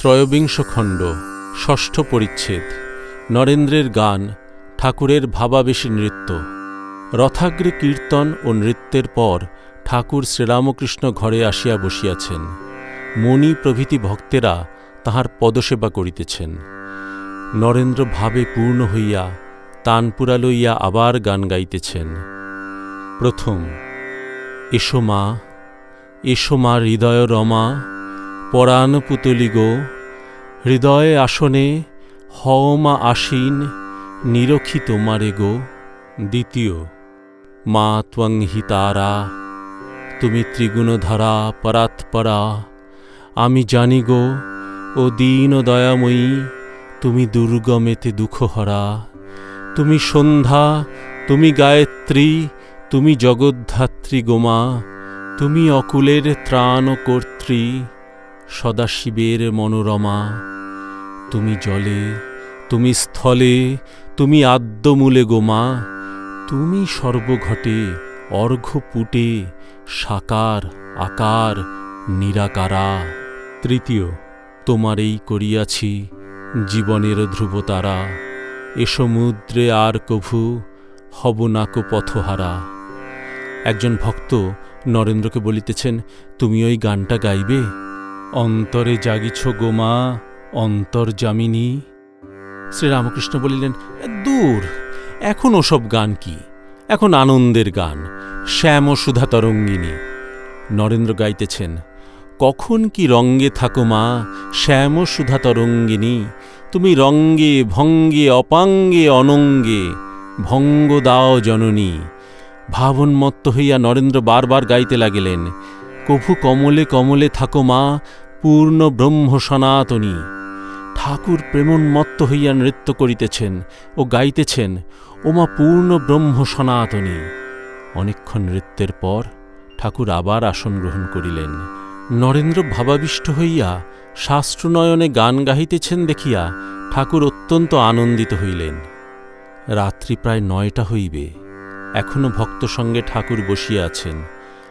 ত্রয়োবিংশ খণ্ড, ষষ্ঠ পরিচ্ছেদ, নরেন্দ্রের গান, ঠাকুরের ভাবাবেশী নৃত্য। রথাগ্রে কীর্তন ও নৃত্যের পর ঠাকুর শ্রীরামকৃষ্ণ ঘরে আসিয়া বসিয়াছেন। মণি প্রভৃতি ভক্তেরা তাহার পদসেবা করিতেছেন। নরেন্দ্র ভাবে পূর্ণ হইয়া তানপুরা লইয়া আবার গান গাইতেছেন। প্রথম, এসো মা এসো মা হৃদয় রমা পরাণ পুতলি গো, হৃদয়ে আসনে হও মা আসীন নিরখি তোমারে গো। দ্বিতীয়, মা ত্বং হি তুমি ত্রিগুণধারা পরাৎপরা, আমি জানি গো, ও দীন দয়াময়ী, তুমি দুর্গমেতে দুঃখহরা। তুমি সন্ধ্যা, তুমি গায়ত্রী, তুমি জগদ্ধাত্রী গোমা তুমি অকুলের ত্রাণ কর্ত্রী। সদাশিবের মনোরমা। তুমি জলে, তুমি স্থলে, তুমি আদ্যমূলে গোমা। তুমি সর্বঘটে অর্ঘ্যপুটে, সাকার, আকার, নিরাকারা। তৃতীয় তোমারেই করিয়াছি জীবনের ধ্রুবতারা। এ সমুদ্রে আর কভু, হব নাকো পথহারা। একজন ভক্ত নরেন্দ্রকে বলিতেছেন, তুমি ওই গানটা গাইবে? অন্তরে জাগিছ গোমা অন্তর্জামিনী শ্রীরামকৃষ্ণ বলিলেন, দূর, এখন ওসব গান কি? এখন আনন্দের গান, শ্যাম ও সুধা তরঙ্গিনী। নরেন্দ্র গাইতেছেন, কখন কি রঙ্গে থাকো মা, শ্যাম ও সুধা তরঙ্গিনী। তুমি রঙ্গে, ভঙ্গে, অপাঙ্গে, অনঙ্গে, ভঙ্গ দাও জননী। ভাবনমত্ত হইয়া নরেন্দ্র বারবার গাইতে লাগিলেন কভু কমলে কমলে থাকো মা, পূর্ণ ব্রহ্ম সনাতনী। ঠাকুর প্রেমোন্মত্ত হইয়া নৃত্য করিতেছেন ও গাইতেছেন ওমা পূর্ণ ব্রহ্ম সনাতনী। অনেকক্ষণ নৃত্যের পর ঠাকুর আবার আসন গ্রহণ করিলেন। নরেন্দ্র ভাবাবিষ্ট হইয়া শাস্ত্রনয়নে গান গাহিতেছেন দেখিয়া ঠাকুর অত্যন্ত আনন্দিত হইলেন। রাত্রি প্রায় নয়টা হইবে, এখনও ভক্ত সঙ্গে ঠাকুর বসিয়া আছেন।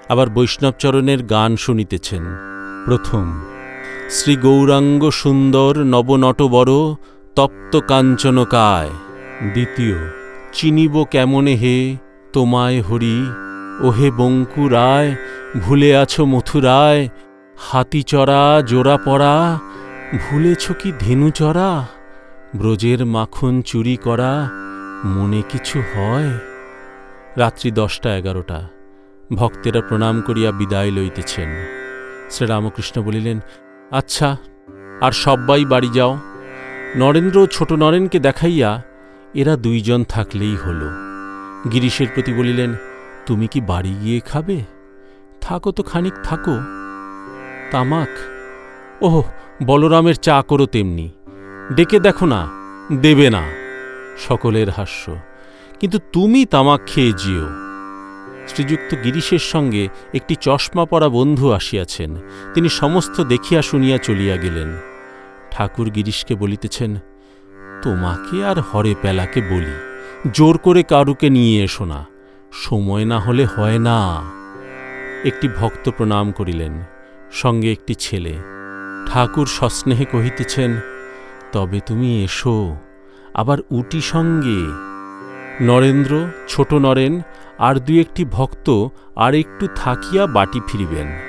আবার বৈষ্ণবচরণের গান শুনিতেছেন। প্রথম, শ্রী গৌরাঙ্গ সুন্দর নবনটবর তপ্ত কাঞ্চনকায় দ্বিতীয়, চিনিব কেমনে হে তোমায় হরি? ওহে বঙ্কু রায়, ভুলে আছো মথুরায় হাতিচড়া জোড়া পড়া, ভুলেছ কি ধেনুচড়া ব্রজের মাখন চুরি করা, মনে কিছু হয়? রাত্রি দশটা এগারোটা। ভক্তেরা প্রণাম করিয়া বিদায় লইতেছেন। শ্রীরামকৃষ্ণ বলিলেন আচ্ছা আর সব্বাই বাড়ি যাও। নরেন্দ্র, ছোট নরেনকে দেখাইয়া এরা দুইজন থাকলেই হল। গিরিশের প্রতি বলিলেন, তুমি কি বাড়ি গিয়ে খাবে? থাকো তো খানিক, থাকো। তামাক? ওহ, বলরামের চা করো তেমনি। ডেকে দেখো না, দেবে না। সকলের হাস্য। কিন্তু তুমি তামাক খেয়ে যেও। শ্রীযুক্ত গিরিশের সঙ্গে একটি চশমা পরা বন্ধু আসিয়াছেন। তিনি সমস্ত দেখিয়া শুনিয়া চলিয়া গেলেন। ঠাকুর গিরিশকে বলিতেছেন, তোমাকে আর হরে পেলাকে বলি, জোর করে কারুকে নিয়ে এসো না, সময় না হলে হয় না। একটি ভক্ত প্রণাম করিলেন, সঙ্গে একটি ছেলে। ঠাকুর সস্নেহে কহিতেছেন, তবে তুমি এসো, আবার উটি সঙ্গে। নরেন্দ্র ছোট নরেন আর দু একটি ভক্ত আর একটু থাকিয়া বাটি ফিরিবেন।